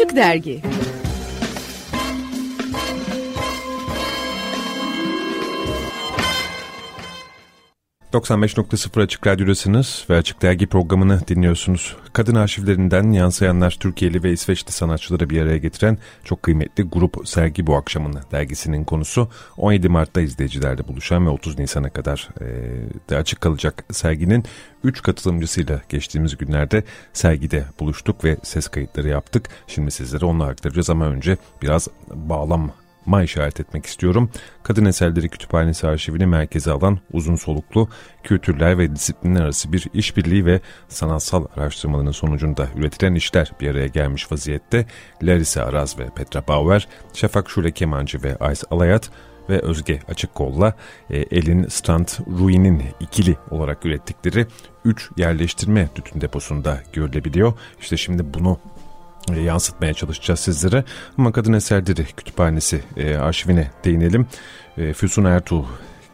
Açık Dergi 95.0 Açık Radyo'dasınız ve Açık Dergi programını dinliyorsunuz. Kadın arşivlerinden yansıyanlar Türkiye'li ve İsveçli sanatçıları bir araya getiren çok kıymetli grup sergi bu akşamın dergisinin konusu. 17 Mart'ta izleyicilerle buluşan ve 30 Nisan'a kadar e, de açık kalacak serginin 3 katılımcısıyla geçtiğimiz günlerde sergide buluştuk ve ses kayıtları yaptık. Şimdi sizlere onu aktaracağız ama önce biraz bağlam ma işaret etmek istiyorum. Kadın Eserleri Kütüphanesi arşivini merkeze alan uzun soluklu kültürler ve disiplinler arası bir işbirliği ve sanatsal araştırmaların sonucunda üretilen işler bir araya gelmiş vaziyette. Larissa Araz ve Petra Bauer, Şafak Şule Kemancı ve Ays Alayat ve Özge Açıkkol'la e, Elin Strand Ruin'in ikili olarak ürettikleri 3 yerleştirme tütün deposunda görülebiliyor. İşte şimdi bunu yansıtmaya çalışacağız sizlere. Ama Kadın Eserleri Kütüphanesi e, arşivine değinelim. E, Füsun Ertuğ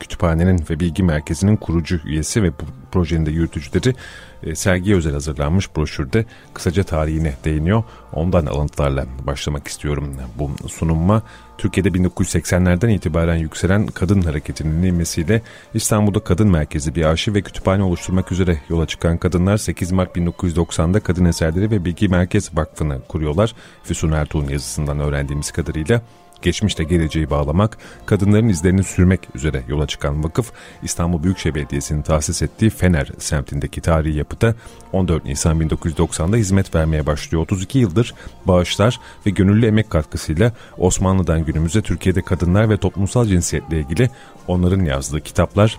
Kütüphanenin ve Bilgi Merkezi'nin kurucu üyesi ve bu projenin de yürütücüleri e, sergiye özel hazırlanmış broşürde kısaca tarihine değiniyor. Ondan alıntılarla başlamak istiyorum bu sunumma. Türkiye'de 1980'lerden itibaren yükselen kadın hareketinin inmesiyle İstanbul'da kadın merkezi bir arşiv ve kütüphane oluşturmak üzere yola çıkan kadınlar 8 Mart 1990'da Kadın Eserleri ve Bilgi Merkez Vakfı'nı kuruyorlar. Füsun Ertuğ'un yazısından öğrendiğimiz kadarıyla geçmişte geleceği bağlamak, kadınların izlerini sürmek üzere yola çıkan vakıf, İstanbul Büyükşehir Belediyesi'nin tahsis ettiği Fener semtindeki tarihi yapıda 14 Nisan 1990'da hizmet vermeye başlıyor. 32 yıldır bağışlar ve gönüllü emek katkısıyla Osmanlı'dan günümüze Türkiye'de kadınlar ve toplumsal cinsiyetle ilgili onların yazdığı kitaplar,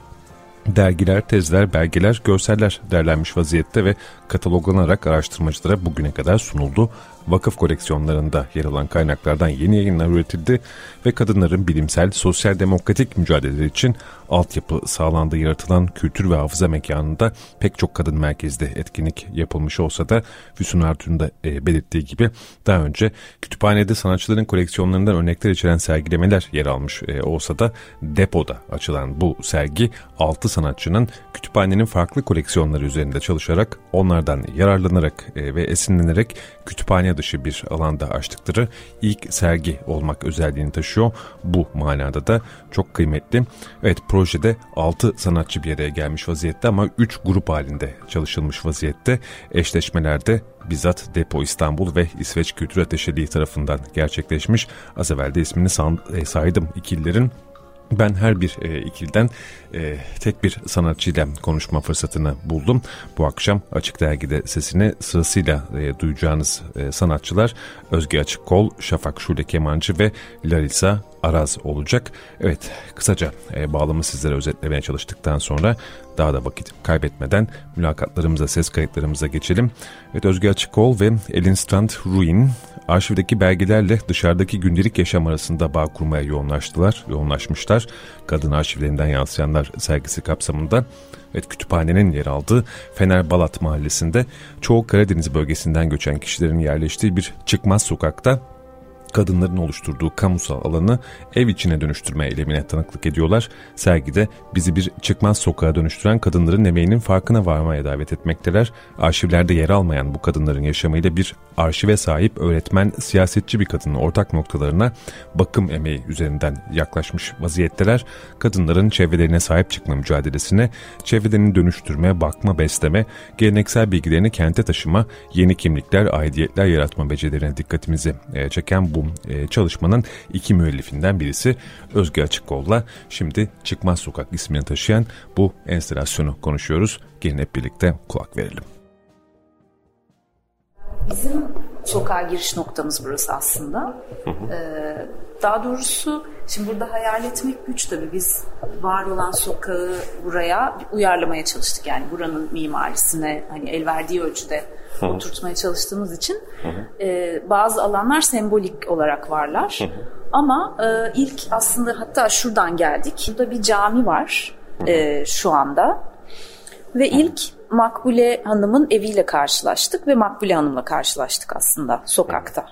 dergiler, tezler, belgeler, görseller derlenmiş vaziyette ve kataloglanarak araştırmacılara bugüne kadar sunuldu. Vakıf koleksiyonlarında yer alan kaynaklardan yeni yayınlar üretildi ve kadınların bilimsel, sosyal demokratik mücadeleleri için altyapı sağlandığı yaratılan kültür ve hafıza mekanında pek çok kadın merkezde etkinlik yapılmış olsa da Füsun Artun'un da e, belirttiği gibi daha önce kütüphanede sanatçıların koleksiyonlarından örnekler içeren sergilemeler yer almış e, olsa da depoda açılan bu sergi 6 sanatçının kütüphanenin farklı koleksiyonları üzerinde çalışarak onlardan yararlanarak e, ve esinlenerek kütüphane dışı bir alanda açtıkları ilk sergi olmak özelliğini taşıyor. Bu manada da çok kıymetli. Evet projede 6 sanatçı bir araya gelmiş vaziyette ama 3 grup halinde çalışılmış vaziyette. Eşleşmelerde bizzat Depo İstanbul ve İsveç Kültür Ateşeliği tarafından gerçekleşmiş. Az evvel de ismini e, saydım ikililerin ben her bir e, ikilden e, tek bir sanatçıyla konuşma fırsatını buldum. Bu akşam Açık Dergi'de sesini sırasıyla e, duyacağınız e, sanatçılar Özge Açıkkol, Şafak Şule Kemancı ve Larissa Araz olacak. Evet kısaca e, bağlamı sizlere özetlemeye çalıştıktan sonra daha da vakit kaybetmeden mülakatlarımıza, ses kayıtlarımıza geçelim. Evet Özge Açıkkol ve Elin Strand Ruin arşivdeki belgelerle dışarıdaki gündelik yaşam arasında bağ kurmaya yoğunlaştılar, yoğunlaşmışlar. Kadın arşivlerinden yansıyanlar sergisi kapsamında Evet kütüphanenin yer aldığı Fener Balat mahallesinde çoğu Karadeniz bölgesinden göçen kişilerin yerleştiği bir çıkmaz sokakta kadınların oluşturduğu kamusal alanı ev içine dönüştürme eylemine tanıklık ediyorlar. Sergide bizi bir çıkmaz sokağa dönüştüren kadınların emeğinin farkına varmaya davet etmekteler. Arşivlerde yer almayan bu kadınların yaşamıyla bir arşive sahip öğretmen, siyasetçi bir kadının ortak noktalarına bakım emeği üzerinden yaklaşmış vaziyetteler. Kadınların çevrelerine sahip çıkma mücadelesine, çevrelerini dönüştürme, bakma, besleme, geleneksel bilgilerini kente taşıma, yeni kimlikler, aidiyetler yaratma becerilerine dikkatimizi e, çeken bu e, çalışmanın iki müellifinden birisi Özge Açıkkol'la şimdi Çıkmaz Sokak ismini taşıyan bu enstalasyonu konuşuyoruz. Gelin hep birlikte kulak verelim. Bizim sokağa giriş noktamız burası aslında. Ee, daha doğrusu şimdi burada hayal etmek güç tabii. Biz var olan sokağı buraya uyarlamaya çalıştık. Yani buranın mimarisine hani el verdiği ölçüde Hı. oturtmaya çalıştığımız için e, bazı alanlar sembolik olarak varlar. Hı. Ama e, ilk aslında hatta şuradan geldik. Burada bir cami var e, şu anda. Ve ilk Makbule Hanım'ın eviyle karşılaştık ve Makbule Hanım'la karşılaştık aslında sokakta.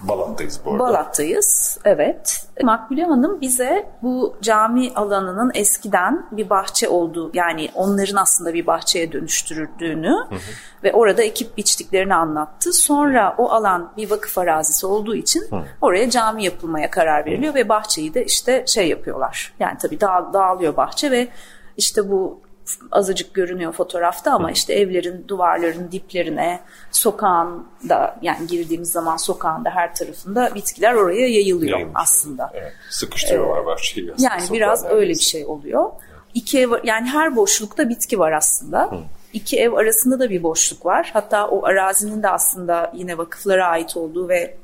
Balat'tayız bu arada. Balat'tayız, evet. Makbule Hanım bize bu cami alanının eskiden bir bahçe olduğu, yani onların aslında bir bahçeye dönüştürüldüğünü hı hı. ve orada ekip biçtiklerini anlattı. Sonra o alan bir vakıf arazisi olduğu için hı. oraya cami yapılmaya karar veriliyor hı. ve bahçeyi de işte şey yapıyorlar. Yani tabii dağ, dağılıyor bahçe ve işte bu azıcık görünüyor fotoğrafta ama işte evlerin duvarların diplerine, sokağın da yani girdiğimiz zaman sokağın da her tarafında bitkiler oraya yayılıyor Yayılmış. aslında. Evet, sıkıştırıyorlar ee, bahçeyi. Yani biraz öyle bir şey oluyor. İki ev yani her boşlukta bitki var aslında. Hı. İki ev arasında da bir boşluk var. Hatta o arazinin de aslında yine vakıflara ait olduğu ve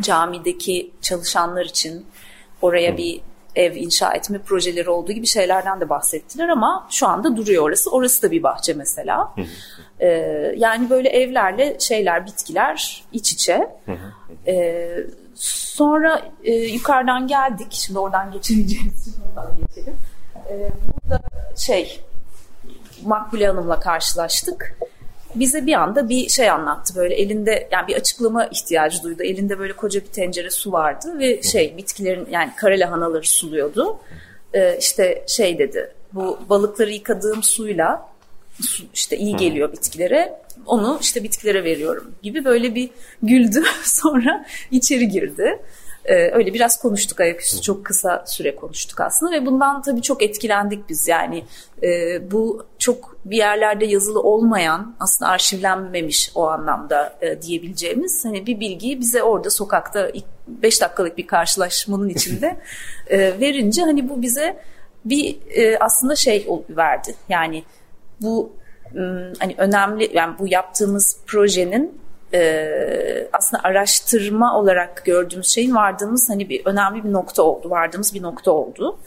camideki çalışanlar için oraya Hı. bir ev inşa etme projeleri olduğu gibi şeylerden de bahsettiler ama şu anda duruyor orası. Orası da bir bahçe mesela. ee, yani böyle evlerle şeyler, bitkiler iç içe. ee, sonra e, yukarıdan geldik. Şimdi oradan geçemeyeceğimiz için oradan geçelim. Ee, burada şey Makbule Hanım'la karşılaştık bize bir anda bir şey anlattı böyle elinde yani bir açıklama ihtiyacı duydu. Elinde böyle koca bir tencere su vardı ve şey bitkilerin yani kara lahanaları suluyordu. Ee, işte şey dedi bu balıkları yıkadığım suyla su işte iyi geliyor bitkilere. Onu işte bitkilere veriyorum gibi böyle bir güldü. Sonra içeri girdi. Ee, öyle biraz konuştuk ayaküstü çok kısa süre konuştuk aslında ve bundan tabii çok etkilendik biz. Yani e, bu çok bir yerlerde yazılı olmayan aslında arşivlenmemiş o anlamda e, diyebileceğimiz hani bir bilgiyi bize orada sokakta 5 dakikalık bir karşılaşmanın içinde e, verince hani bu bize bir e, aslında şey verdi. Yani bu hani önemli yani bu yaptığımız projenin e, aslında araştırma olarak gördüğümüz şeyin vardığımız hani bir önemli bir nokta oldu. Vardığımız bir nokta oldu.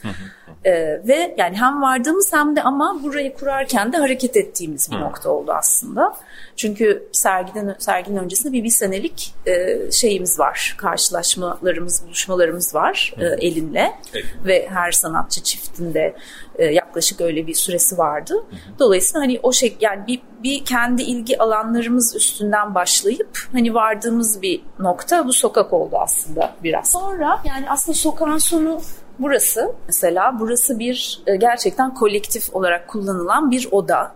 e, ve yani hem vardığımız hem de ama burayı kurarken de hareket ettiğimiz bir nokta oldu aslında. Çünkü sergiden serginin öncesinde bir bir senelik e, şeyimiz var. Karşılaşmalarımız, buluşmalarımız var e, elinle evet. ve her sanatçı çiftinde e, yaklaşık öyle bir süresi vardı. Dolayısıyla hani o şey yani bir, bir kendi ilgi alanlarımız üstünden başlayıp hani vardığımız bir nokta bu sokak oldu aslında biraz. Sonra yani aslında sokağın sonu burası mesela burası bir e, gerçekten kolektif olarak kullanılan bir oda.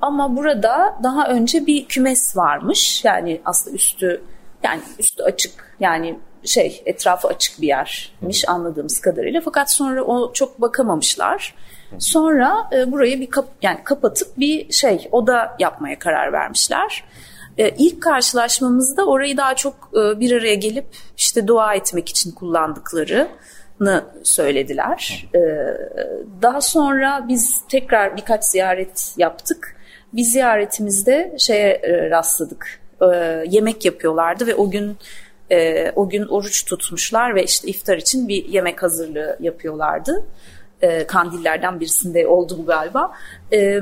Ama burada daha önce bir kümes varmış. Yani aslında üstü yani üstü açık yani şey etrafı açık bir yermiş anladığımız kadarıyla. Fakat sonra o çok bakamamışlar. Sonra e, burayı bir kap, yani kapatıp bir şey oda yapmaya karar vermişler. E, ilk karşılaşmamızda orayı daha çok e, bir araya gelip işte dua etmek için kullandıklarını söylediler. E, daha sonra biz tekrar birkaç ziyaret yaptık. Bir ziyaretimizde şeye e, rastladık. E, yemek yapıyorlardı ve o gün e, o gün oruç tutmuşlar ve işte iftar için bir yemek hazırlığı yapıyorlardı. E, kandillerden birisinde oldu bu galiba. E,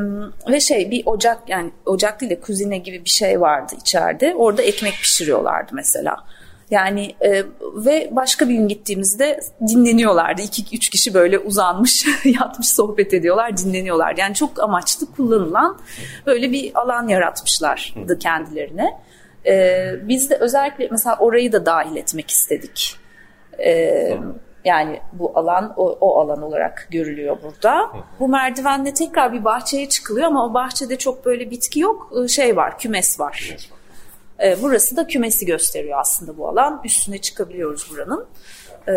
ve şey bir ocak yani ocak değil de kuzine gibi bir şey vardı içeride. Orada ekmek pişiriyorlardı mesela. Yani e, ve başka bir gün gittiğimizde dinleniyorlardı. İki üç kişi böyle uzanmış, yatmış sohbet ediyorlar, dinleniyorlar. Yani çok amaçlı kullanılan böyle bir alan yaratmışlardı kendilerine. E, biz de özellikle mesela orayı da dahil etmek istedik. E, yani bu alan o, o alan olarak görülüyor burada. Bu merdivenle tekrar bir bahçeye çıkılıyor ama o bahçede çok böyle bitki yok. Şey var, kümes var. Kümes var. E, burası da kümesi gösteriyor aslında bu alan. Üstüne çıkabiliyoruz buranın. E,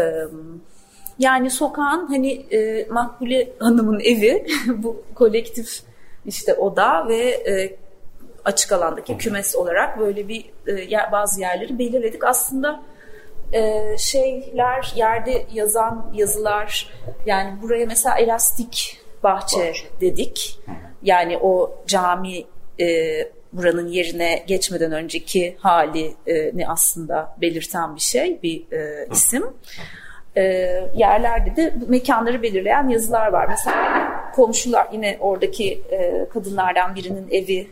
yani sokağın hani e, Makbule Hanım'ın evi bu kolektif işte oda ve e, açık alandaki kümes olarak böyle bir e, bazı yerleri belirledik. Aslında e, şeyler yerde yazan yazılar yani buraya mesela elastik bahçe, bahçe. dedik. Yani o cami e, buranın yerine geçmeden önceki halini aslında belirten bir şey, bir e, isim. E, yerlerde de mekanları belirleyen yazılar var. Mesela komşular yine oradaki e, kadınlardan birinin evi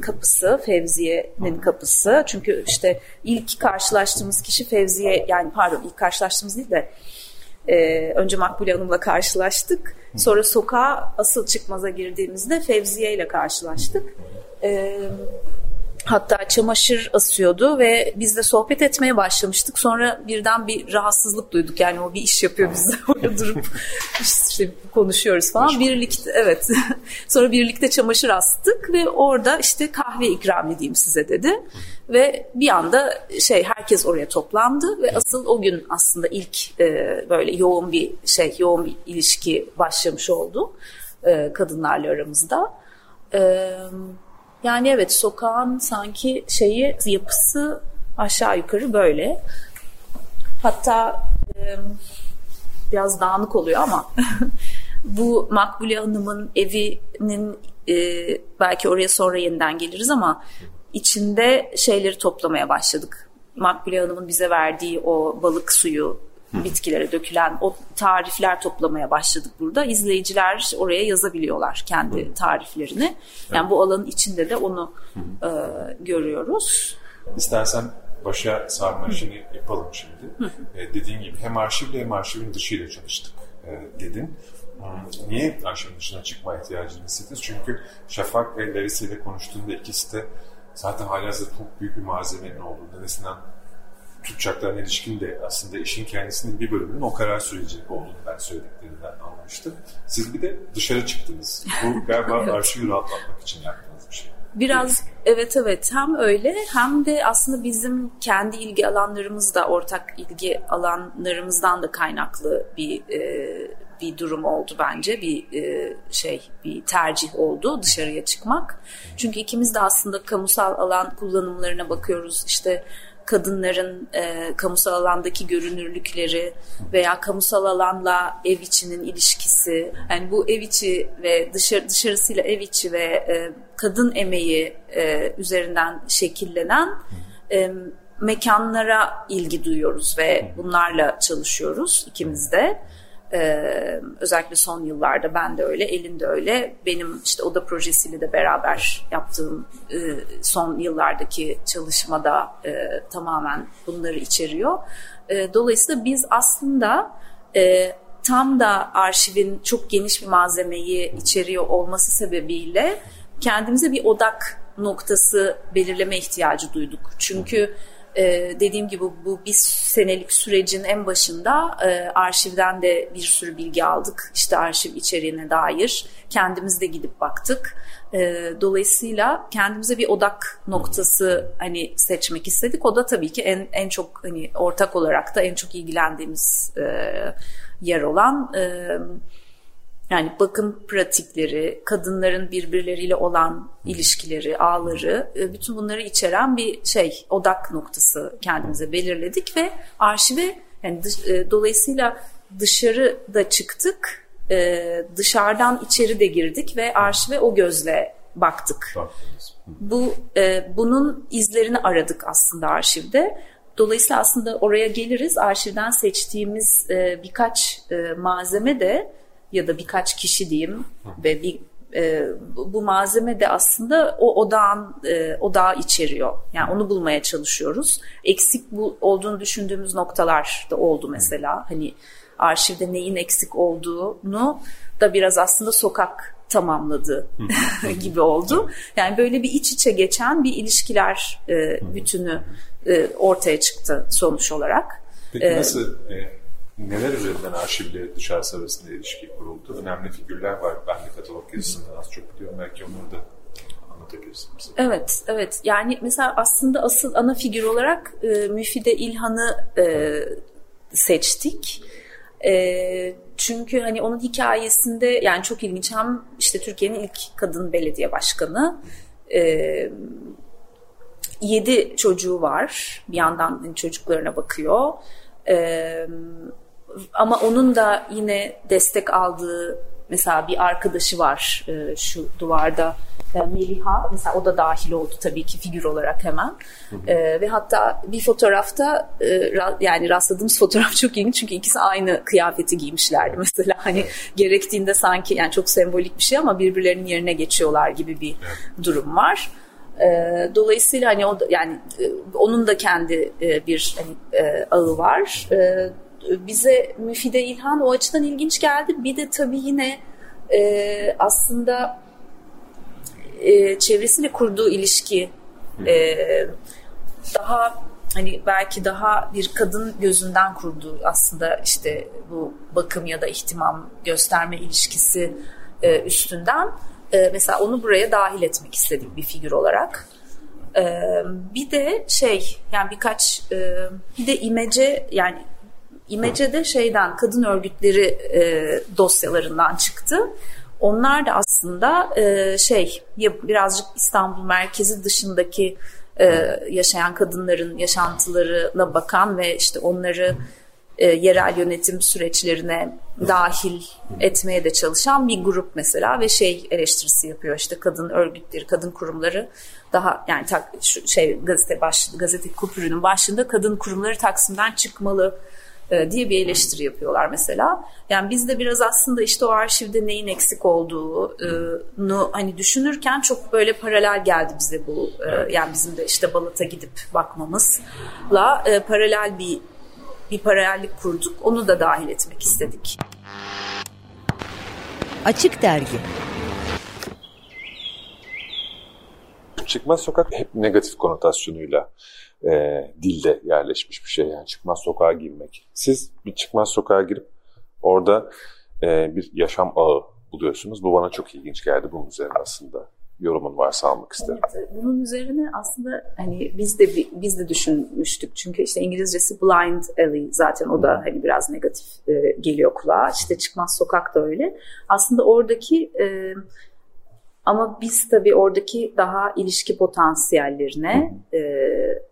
kapısı, Fevziye'nin kapısı. Çünkü işte ilk karşılaştığımız kişi Fevziye, yani pardon ilk karşılaştığımız değil de e, önce Makbule Hanım'la karşılaştık. Sonra sokağa asıl çıkmaza girdiğimizde Fevziye ile karşılaştık. E, Hatta çamaşır asıyordu ve biz de sohbet etmeye başlamıştık. Sonra birden bir rahatsızlık duyduk. Yani o bir iş yapıyor biz de orada durup işte konuşuyoruz falan. Birlikte evet. Sonra birlikte çamaşır astık ve orada işte kahve ikram edeyim size dedi. Ve bir anda şey herkes oraya toplandı ve asıl o gün aslında ilk e, böyle yoğun bir şey yoğun bir ilişki başlamış oldu e, kadınlarla aramızda. Evet yani evet sokağın sanki şeyi yapısı aşağı yukarı böyle. Hatta biraz dağınık oluyor ama bu Makbule Hanım'ın evinin belki oraya sonra yeniden geliriz ama içinde şeyleri toplamaya başladık. Makbule Hanım'ın bize verdiği o balık suyu bitkilere dökülen o tarifler toplamaya başladık burada. İzleyiciler oraya yazabiliyorlar kendi tariflerini. Yani bu alanın içinde de onu e, görüyoruz. İstersen başa sarma işini yapalım şimdi. E, dediğin gibi hem arşivle hem arşivin dışıyla çalıştık e, dedin. Niye arşivin dışına çıkma ihtiyacını hissettiniz? Çünkü Şafak ve Larissa ile konuştuğunda ikisi de zaten halihazırda çok büyük bir malzemenin olduğunu, neresinden tutacaklarına ilişkin de aslında işin kendisinin bir bölümünün o karar süreci olduğunu ben söylediklerinden anlamıştım. Siz bir de dışarı çıktınız. Bu galiba arşivi rahatlatmak için yaptığınız bir şey. Biraz evet evet hem öyle hem de aslında bizim kendi ilgi alanlarımız da ortak ilgi alanlarımızdan da kaynaklı bir e, bir durum oldu bence bir e, şey bir tercih oldu dışarıya çıkmak çünkü ikimiz de aslında kamusal alan kullanımlarına bakıyoruz işte kadınların e, kamusal alandaki görünürlükleri veya kamusal alanla ev içinin ilişkisi yani bu ev içi ve dışarı dışarısıyla ev içi ve e, kadın emeği e, üzerinden şekillenen e, mekanlara ilgi duyuyoruz ve bunlarla çalışıyoruz ikimiz de. Ee, özellikle son yıllarda ben de öyle, Elin de öyle. Benim işte Oda projesiyle de beraber yaptığım e, son yıllardaki çalışmada e, tamamen bunları içeriyor. E, dolayısıyla biz aslında e, tam da arşivin çok geniş bir malzemeyi içeriyor olması sebebiyle kendimize bir odak noktası belirleme ihtiyacı duyduk. Çünkü ee, dediğim gibi bu bir senelik sürecin en başında e, arşivden de bir sürü bilgi aldık. İşte arşiv içeriğine dair kendimiz de gidip baktık. E, dolayısıyla kendimize bir odak noktası hani seçmek istedik. O da tabii ki en en çok hani ortak olarak da en çok ilgilendiğimiz e, yer olan e, yani bakım pratikleri, kadınların birbirleriyle olan ilişkileri, ağları, e, bütün bunları içeren bir şey, odak noktası kendimize belirledik ve arşive yani dış, e, dolayısıyla dışarı da çıktık, e, dışarıdan içeri de girdik ve arşive o gözle baktık. Bu bunun izlerini aradık aslında arşivde. Dolayısıyla aslında oraya geliriz. Arşivden seçtiğimiz birkaç malzeme de ya da birkaç kişi diyeyim ve bir e, bu malzeme de aslında o odağın e, odağı içeriyor. Yani onu bulmaya çalışıyoruz. Eksik bu olduğunu düşündüğümüz noktalar da oldu mesela. Hani arşivde neyin eksik olduğunu da biraz aslında sokak tamamladı gibi oldu. Yani böyle bir iç içe geçen bir ilişkiler e, bütünü e, ortaya çıktı sonuç olarak. Peki e, nasıl e, neler üzerinden arşivle dışarısı arasında ilişki kuruldu? Önemli figürler var. Ben de katalog yazısından az çok biliyorum. Belki onları da anlatabilirsin bize. Evet, evet. Yani mesela aslında asıl ana figür olarak e, Müfide İlhan'ı e, seçtik. E, çünkü hani onun hikayesinde yani çok ilginç hem işte Türkiye'nin ilk kadın belediye başkanı e, yedi çocuğu var. Bir yandan hani çocuklarına bakıyor. Ee, ama onun da yine destek aldığı mesela bir arkadaşı var e, şu duvarda. E, Meliha mesela o da dahil oldu tabii ki figür olarak hemen. E, ve hatta bir fotoğrafta e, ra, yani rastladığımız fotoğraf çok ilginç. Çünkü ikisi aynı kıyafeti giymişlerdi mesela. Hani gerektiğinde sanki yani çok sembolik bir şey ama birbirlerinin yerine geçiyorlar gibi bir durum var. E, dolayısıyla hani o da, yani e, onun da kendi e, bir hani, e, ağı var. E, bize Müfide İlhan o açıdan ilginç geldi. Bir de tabii yine e, aslında e, çevresiyle kurduğu ilişki e, daha hani belki daha bir kadın gözünden kurduğu aslında işte bu bakım ya da ihtimam gösterme ilişkisi e, üstünden e, mesela onu buraya dahil etmek istedik bir figür olarak. E, bir de şey yani birkaç e, bir de imece yani imece de şeyden kadın örgütleri e, dosyalarından çıktı. Onlar da aslında e, şey birazcık İstanbul merkezi dışındaki e, yaşayan kadınların yaşantılarına bakan ve işte onları e, yerel yönetim süreçlerine dahil etmeye de çalışan bir grup mesela ve şey eleştirisi yapıyor işte kadın örgütleri, kadın kurumları daha yani tak, şu şey gazete baş, gazete kupürünün başında kadın kurumları Taksim'den çıkmalı diye bir eleştiri yapıyorlar mesela. Yani biz de biraz aslında işte o arşivde neyin eksik olduğunu hani düşünürken çok böyle paralel geldi bize bu. E, yani bizim de işte Balat'a gidip bakmamızla e, paralel bir bir paralellik kurduk. Onu da dahil etmek istedik. Açık Dergi Çıkmaz sokak hep negatif konotasyonuyla e, dilde yerleşmiş bir şey. Yani çıkmaz sokağa girmek. Siz bir çıkmaz sokağa girip orada e, bir yaşam ağı buluyorsunuz. Bu bana çok ilginç geldi bunun üzerine aslında. Yorumun varsa almak isterim. Evet, bunun üzerine aslında hani biz de biz de düşünmüştük. Çünkü işte İngilizcesi blind alley zaten o da hani biraz negatif e, geliyor kulağa. İşte çıkmaz sokak da öyle. Aslında oradaki e, ama biz tabii oradaki daha ilişki potansiyellerine e,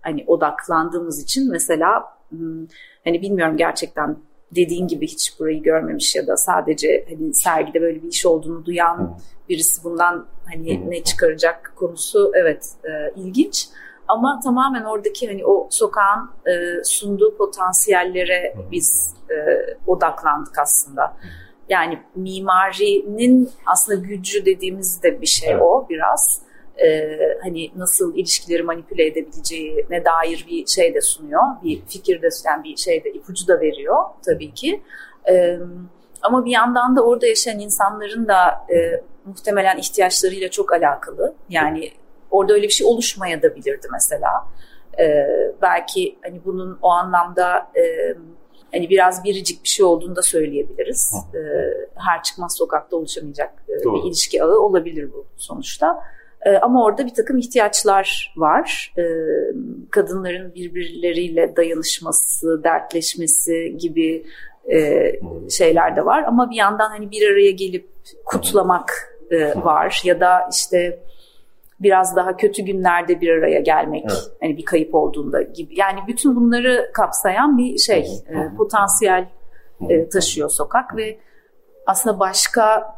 hani odaklandığımız için mesela hmm, hani bilmiyorum gerçekten dediğin gibi hiç burayı görmemiş ya da sadece hani sergide böyle bir iş olduğunu duyan birisi bundan hani ne çıkaracak konusu evet e, ilginç. Ama tamamen oradaki hani o sokağın e, sunduğu potansiyellere biz e, odaklandık aslında. Yani mimarinin aslında gücü dediğimiz de bir şey evet. o biraz. Ee, hani nasıl ilişkileri manipüle edebileceğine dair bir şey de sunuyor. Bir fikir de yani bir şey de ipucu da veriyor tabii ki. Ee, ama bir yandan da orada yaşayan insanların da e, muhtemelen ihtiyaçlarıyla çok alakalı. Yani orada öyle bir şey oluşmaya da bilirdi mesela. Ee, belki hani bunun o anlamda e, hani biraz biricik bir şey olduğunu da söyleyebiliriz. E, her çıkmaz sokakta oluşamayacak e, bir ilişki ağı olabilir bu sonuçta. E, ama orada bir takım ihtiyaçlar var. E, kadınların birbirleriyle dayanışması, dertleşmesi gibi e, şeyler de var. Ama bir yandan hani bir araya gelip kutlamak e, var ya da işte biraz daha kötü günlerde bir araya gelmek evet. hani bir kayıp olduğunda gibi yani bütün bunları kapsayan bir şey e, potansiyel e, taşıyor sokak ve aslında başka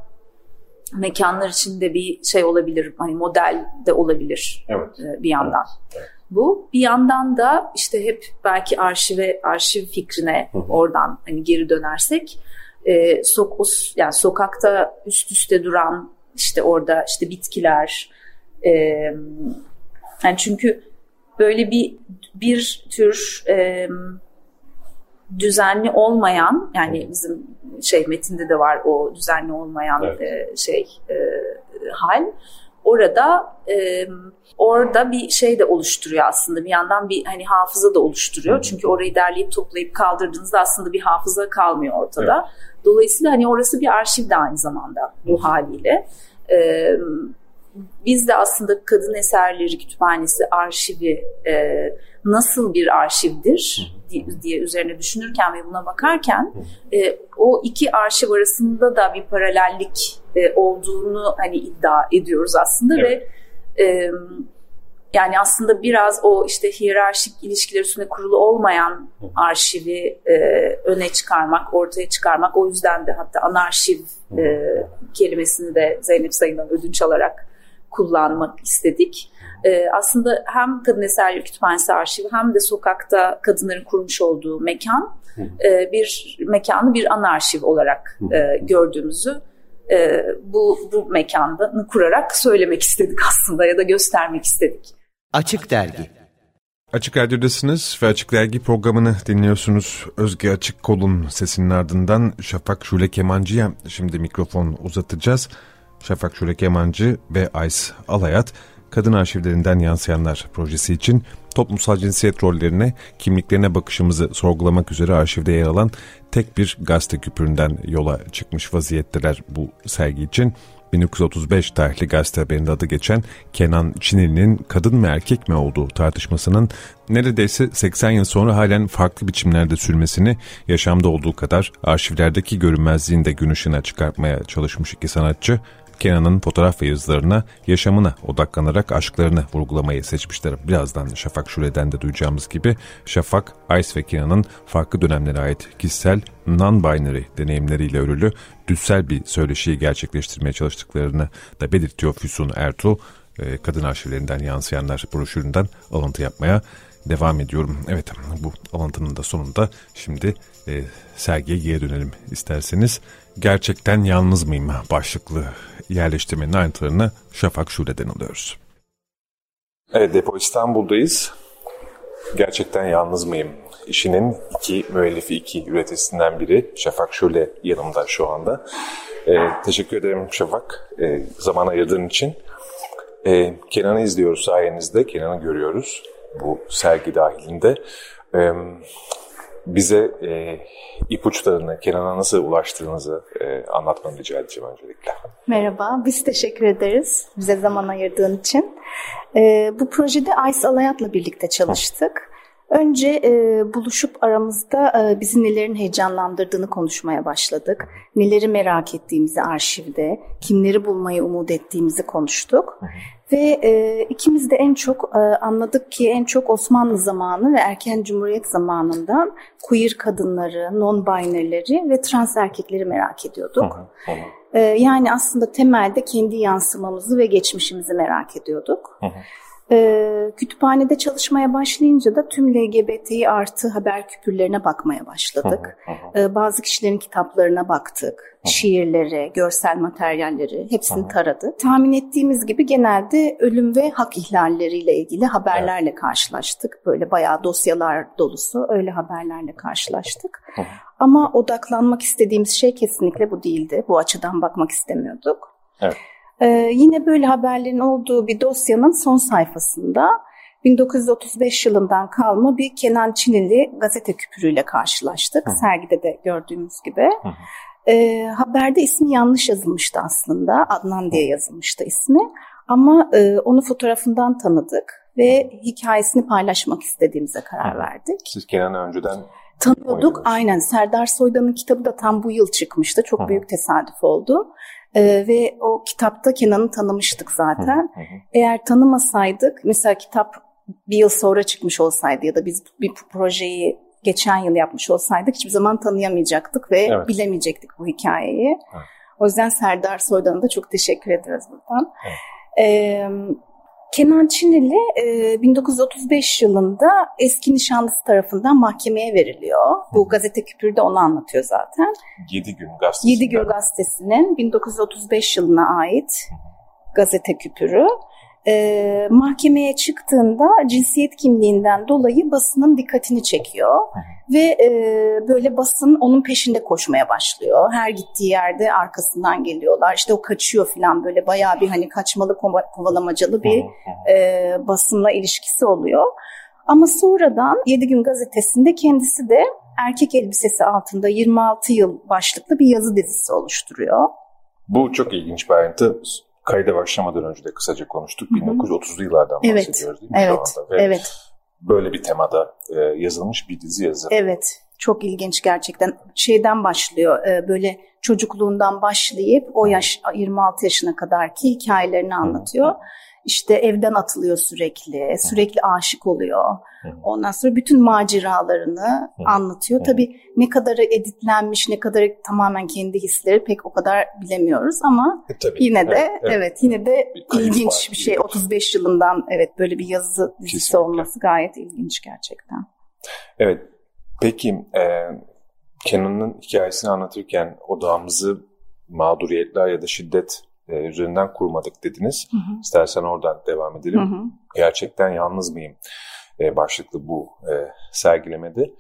mekanlar içinde bir şey olabilir hani model de olabilir evet. e, bir yandan. Evet. Bu bir yandan da işte hep belki arşive arşiv fikrine oradan hani geri dönersek e, sok, yani sokakta üst üste duran işte orada işte bitkiler, e, yani çünkü böyle bir bir tür e, düzenli olmayan yani bizim şey metinde de var o düzenli olmayan evet. e, şey e, hal orada e, orada bir şey de oluşturuyor aslında bir yandan bir hani hafıza da oluşturuyor Hı. çünkü orayı derleyip toplayıp kaldırdığınızda aslında bir hafıza kalmıyor ortada evet. dolayısıyla hani orası bir arşiv de aynı zamanda bu Hı. haliyle e, biz de aslında kadın eserleri kütüphanesi arşivi e, nasıl bir arşivdir diye, üzerine düşünürken ve buna bakarken e, o iki arşiv arasında da bir paralellik e, olduğunu hani iddia ediyoruz aslında evet. ve e, yani aslında biraz o işte hiyerarşik ilişkiler üstünde kurulu olmayan arşivi e, öne çıkarmak, ortaya çıkarmak. O yüzden de hatta anarşiv e, kelimesini de Zeynep Sayın'dan ödünç alarak kullanmak istedik. E, aslında hem Kadın Eserleri Kütüphanesi Arşivi hem de sokakta kadınların kurmuş olduğu mekan e, bir mekanı bir anarşiv olarak e, gördüğümüzü e, bu, bu mekanda kurarak söylemek istedik aslında ya da göstermek istedik. Açık Dergi Açık Radyo'dasınız ve Açık Dergi programını dinliyorsunuz. Özge Açık Kol'un sesinin ardından Şafak Şule Kemancı'ya şimdi mikrofon uzatacağız. Şafak Şule Kemancı ve Ays Alayat Kadın Arşivlerinden Yansıyanlar projesi için toplumsal cinsiyet rollerine, kimliklerine bakışımızı sorgulamak üzere arşivde yer alan tek bir gazete küpüründen yola çıkmış vaziyetteler bu sergi için. 1935 tarihli gazete haberinde adı geçen Kenan Çinili'nin kadın mı erkek mi olduğu tartışmasının neredeyse 80 yıl sonra halen farklı biçimlerde sürmesini yaşamda olduğu kadar arşivlerdeki görünmezliğini de gün ışığına çıkartmaya çalışmış iki sanatçı Kenan'ın fotoğraf ve yazılarına, yaşamına odaklanarak aşklarını vurgulamayı seçmişler. Birazdan Şafak Şule'den de duyacağımız gibi Şafak, Ice ve Kenan'ın farklı dönemlere ait kişisel non-binary deneyimleriyle örülü düssel bir söyleşiyi gerçekleştirmeye çalıştıklarını da belirtiyor Füsun Ertuğ. E, kadın arşivlerinden yansıyanlar broşüründen alıntı yapmaya devam ediyorum. Evet bu alıntının da sonunda şimdi e, sergiye geri dönelim isterseniz. Gerçekten yalnız mıyım başlıklı yerleştirmenin ayrıntılarını Şafak Şule'den alıyoruz. Evet Depo İstanbul'dayız. Gerçekten yalnız mıyım? İşinin iki müellifi, iki üreticisinden biri Şafak Şule yanımda şu anda. Ee, teşekkür ederim Şafak e, zaman ayırdığın için. Ee, Kenan'ı izliyoruz sayenizde, Kenan'ı görüyoruz bu sergi dahilinde. Ee, bize e, ipuçlarını, Kenan'a nasıl ulaştığınızı e, anlatmanı rica edeceğim öncelikle. Merhaba, biz teşekkür ederiz bize zaman ayırdığın için. E, bu projede Ays Alayat'la birlikte çalıştık. Önce e, buluşup aramızda e, bizi nelerin heyecanlandırdığını konuşmaya başladık. Neleri merak ettiğimizi arşivde, kimleri bulmayı umut ettiğimizi konuştuk. Ve e, ikimiz de en çok e, anladık ki en çok Osmanlı zamanı ve erken Cumhuriyet zamanından queer kadınları, non-binary'leri ve trans erkekleri merak ediyorduk. Hı hı. E, yani aslında temelde kendi yansımamızı ve geçmişimizi merak ediyorduk. Hı hı. Ee, kütüphanede çalışmaya başlayınca da tüm LGBT artı haber küpürlerine bakmaya başladık. Ee, bazı kişilerin kitaplarına baktık. Şiirleri, görsel materyalleri hepsini taradı. Tahmin ettiğimiz gibi genelde ölüm ve hak ihlalleriyle ilgili haberlerle karşılaştık. Böyle bayağı dosyalar dolusu öyle haberlerle karşılaştık. Ama odaklanmak istediğimiz şey kesinlikle bu değildi. Bu açıdan bakmak istemiyorduk. Evet. Ee, yine böyle haberlerin olduğu bir dosyanın son sayfasında 1935 yılından kalma bir Kenan Çinili gazete küpürüyle karşılaştık. Hı. Sergide de gördüğümüz gibi. Hı. Ee, haberde ismi yanlış yazılmıştı aslında. Adnan diye yazılmıştı ismi. Ama e, onu fotoğrafından tanıdık ve hikayesini paylaşmak istediğimize karar verdik. Siz Kenan'ı önceden tanıyorduk. Aynen Serdar Soydan'ın kitabı da tam bu yıl çıkmıştı. Çok Hı. büyük tesadüf oldu. Ee, ve o kitapta Kenan'ı tanımıştık zaten. Hı hı. Eğer tanımasaydık, mesela kitap bir yıl sonra çıkmış olsaydı ya da biz bir projeyi geçen yıl yapmış olsaydık hiçbir zaman tanıyamayacaktık ve evet. bilemeyecektik bu hikayeyi. Evet. O yüzden Serdar Soydan'a da çok teşekkür ederiz buradan. Evet. Ee, Kenan Çinili 1935 yılında eski nişanlısı tarafından mahkemeye veriliyor. Bu gazete küpürde onu anlatıyor zaten. 7 gün gazetesi. 7 gün gazetesinin 1935 yılına ait gazete küpürü e, mahkemeye çıktığında cinsiyet kimliğinden dolayı basının dikkatini çekiyor ve e, böyle basın onun peşinde koşmaya başlıyor. Her gittiği yerde arkasından geliyorlar. İşte o kaçıyor falan böyle bayağı bir hani kaçmalı kovalamacalı bir e, basınla ilişkisi oluyor. Ama sonradan 7 Gün gazetesinde kendisi de erkek elbisesi altında 26 yıl başlıklı bir yazı dizisi oluşturuyor. Bu çok ilginç bir ayrıntı kayda başlamadan önce de kısaca konuştuk. Hı hı. 1930'lu yıllardan evet. bahsediyoruz değil mi evet. Ve evet. Böyle bir temada e, yazılmış bir dizi yazı. Evet. Çok ilginç gerçekten. Şeyden başlıyor e, böyle çocukluğundan başlayıp o yaş 26 yaşına kadar ki hikayelerini anlatıyor. Hı hı. İşte evden atılıyor sürekli, sürekli aşık oluyor. Ondan sonra bütün maceralarını anlatıyor. Tabii ne kadarı editlenmiş, ne kadarı tamamen kendi hisleri pek o kadar bilemiyoruz ama e, tabii. yine de evet, evet. evet yine de bir ilginç bir şey. 35 yılından evet böyle bir yazı dizisi Kesinlikle. olması gayet ilginç gerçekten. Evet. Peki e, Kenan'ın hikayesini anlatırken odağımızı mağduriyetler ya da şiddet e, üzerinden kurmadık dediniz. Hı hı. İstersen oradan devam edelim. Hı hı. Gerçekten yalnız mıyım? E, başlıklı bu e, sergilemede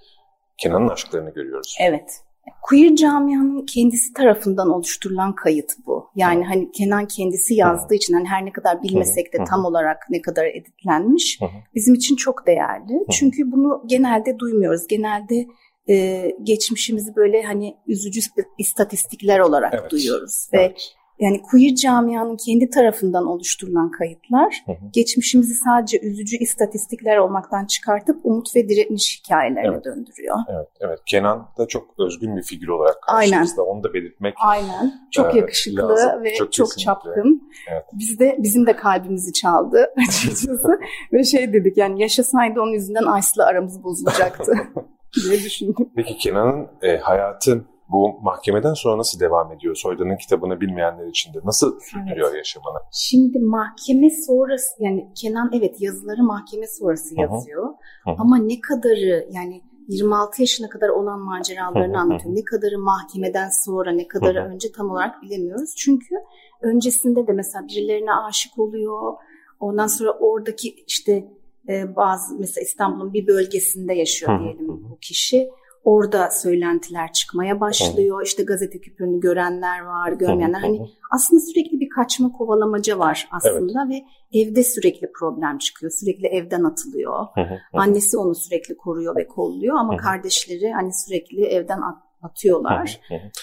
Kenan'ın aşklarını görüyoruz. Evet. Queer camianın kendisi tarafından oluşturulan kayıt bu. Yani hani Kenan kendisi yazdığı için hani her ne kadar bilmesek de tam olarak ne kadar editlenmiş bizim için çok değerli. Çünkü bunu genelde duymuyoruz. Genelde e, geçmişimizi böyle hani üzücü istatistikler olarak evet. duyuyoruz ve evet yani queer camianın kendi tarafından oluşturulan kayıtlar hı hı. geçmişimizi sadece üzücü istatistikler olmaktan çıkartıp umut ve direniş hikayelerine evet. döndürüyor. Evet, evet. Kenan da çok özgün bir figür olarak karşımızda. Aynen. Onu da belirtmek Aynen. Çok e, yakışıklı lazım. ve çok, çok çapkın. Evet. Biz de bizim de kalbimizi çaldı açıkçası ve şey dedik yani yaşasaydı onun yüzünden Ice'la aramız bozulacaktı diye düşündüm. Peki Kenan'ın e, hayatı bu mahkemeden sonra nasıl devam ediyor? Soydan'ın kitabını bilmeyenler için de nasıl sürdürüyor evet. yaşamını? Şimdi mahkeme sonrası yani Kenan evet yazıları mahkeme sonrası Hı-hı. yazıyor. Hı-hı. Ama ne kadarı yani 26 yaşına kadar olan maceralarını Hı-hı. anlatıyor. Ne kadarı mahkemeden sonra ne kadarı Hı-hı. önce tam olarak bilemiyoruz. Çünkü öncesinde de mesela birilerine aşık oluyor. Ondan sonra oradaki işte e, bazı mesela İstanbul'un bir bölgesinde yaşıyor diyelim bu kişi Orada söylentiler çıkmaya başlıyor. Hı. İşte gazete küpürünü görenler var, görmeyenler. Hani aslında sürekli bir kaçma kovalamaca var aslında evet. ve evde sürekli problem çıkıyor. Sürekli evden atılıyor. Annesi onu sürekli koruyor ve kolluyor ama kardeşleri hani sürekli evden at atıyorlar.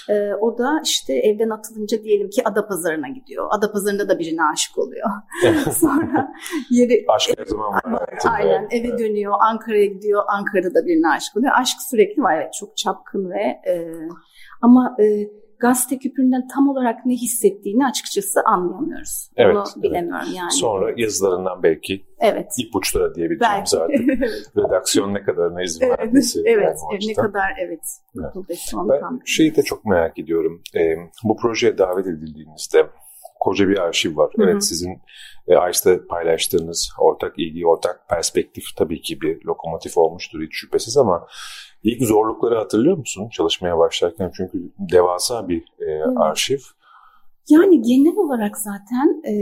ee, o da işte evden atılınca diyelim ki ada pazarına gidiyor. Ada pazarında da birine aşık oluyor. Sonra yeri aşk her zaman var. Aynen eve dönüyor. Ankara'ya gidiyor. Ankara'da da birine aşık oluyor. Aşk sürekli var. Evet çok çapkın ve e, ama e, gazete küpüründen tam olarak ne hissettiğini açıkçası anlayamıyoruz. Evet. Onu bilemiyorum evet. yani. Sonra yazılarından belki evet. ipuçları diyebileceğimiz artık. Redaksiyon ne kadarına izin evet. verdiyse. Evet. Yani ne kadar evet. evet. Ben şeyi de çok merak ediyorum. Ee, bu projeye davet edildiğinizde koca bir arşiv var. Hı hı. Evet sizin e, ICE'da paylaştığınız ortak ilgi, ortak perspektif tabii ki bir lokomotif olmuştur hiç şüphesiz ama İlk zorlukları hatırlıyor musun çalışmaya başlarken? Çünkü devasa bir e, evet. arşiv. Yani genel olarak zaten e,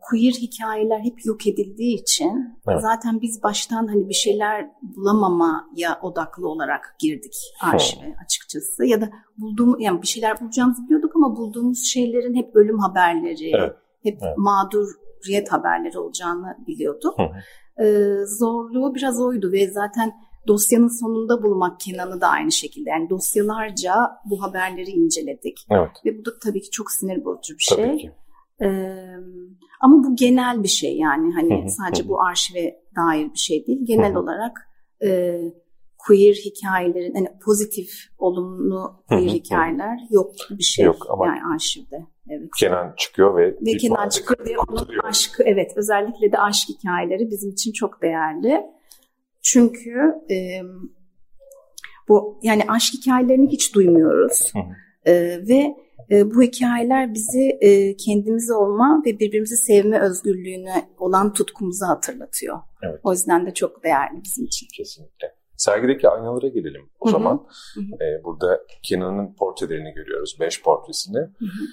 queer hikayeler hep yok edildiği için evet. zaten biz baştan hani bir şeyler bulamamaya odaklı olarak girdik arşive hmm. açıkçası. Ya da bulduğum yani bir şeyler bulacağımızı biliyorduk ama bulduğumuz şeylerin hep ölüm haberleri, evet. hep evet. mağduriyet haberleri olacağını biliyorduk. Hmm. E, zorluğu biraz oydu ve zaten dosyanın sonunda bulmak Kenan'ı da aynı şekilde. Yani dosyalarca bu haberleri inceledik. Evet. Ve bu da tabii ki çok sinir bozucu bir şey. Tabii ki. Ee, ama bu genel bir şey yani hani sadece bu arşive dair bir şey değil. Genel olarak e, queer hikayelerin yani pozitif, olumlu queer hikayeler yok bir şey yok, ama yani arşivde. Evet. Kenan çıkıyor ve ve Kenan çıkıyor ve onun aşkı evet özellikle de aşk hikayeleri bizim için çok değerli. Çünkü e, bu yani aşk hikayelerini hiç duymuyoruz. E, ve e, bu hikayeler bizi e, kendimiz olma ve birbirimizi sevme özgürlüğüne olan tutkumuzu hatırlatıyor. Evet. O yüzden de çok değerli bizim için. Kesinlikle. Sergideki aynalara gelelim o Hı-hı. zaman. Hı-hı. E, burada Kenan'ın portrelerini görüyoruz. Beş portresini. Hı-hı.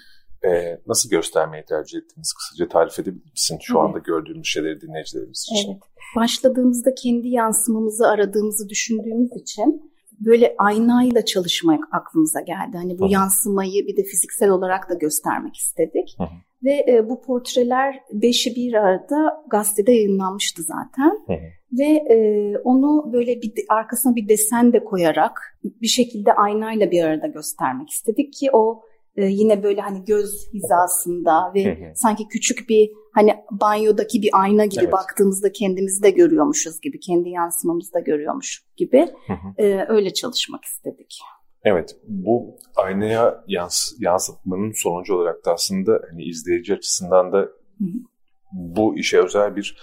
E, nasıl göstermeyi tercih ettiniz? Kısaca tarif edebilir misin? Şu evet. anda gördüğümüz şeyleri dinleyicilerimiz için. Evet başladığımızda kendi yansımamızı aradığımızı düşündüğümüz için böyle aynayla çalışmak aklımıza geldi. Hani bu Hı. yansımayı bir de fiziksel olarak da göstermek istedik. Hı. Ve e, bu portreler beşi bir arada gazetede yayınlanmıştı zaten. Hı. Ve e, onu böyle bir arkasına bir desen de koyarak bir şekilde aynayla bir arada göstermek istedik ki o e, yine böyle hani göz hizasında ve hı hı. sanki küçük bir hani banyodaki bir ayna gibi evet. baktığımızda kendimizi de görüyormuşuz gibi, kendi yansımamızı da görüyormuş gibi hı hı. E, öyle çalışmak istedik. Evet, bu aynaya yans yansıtmanın sonucu olarak da aslında hani izleyici açısından da hı bu işe özel bir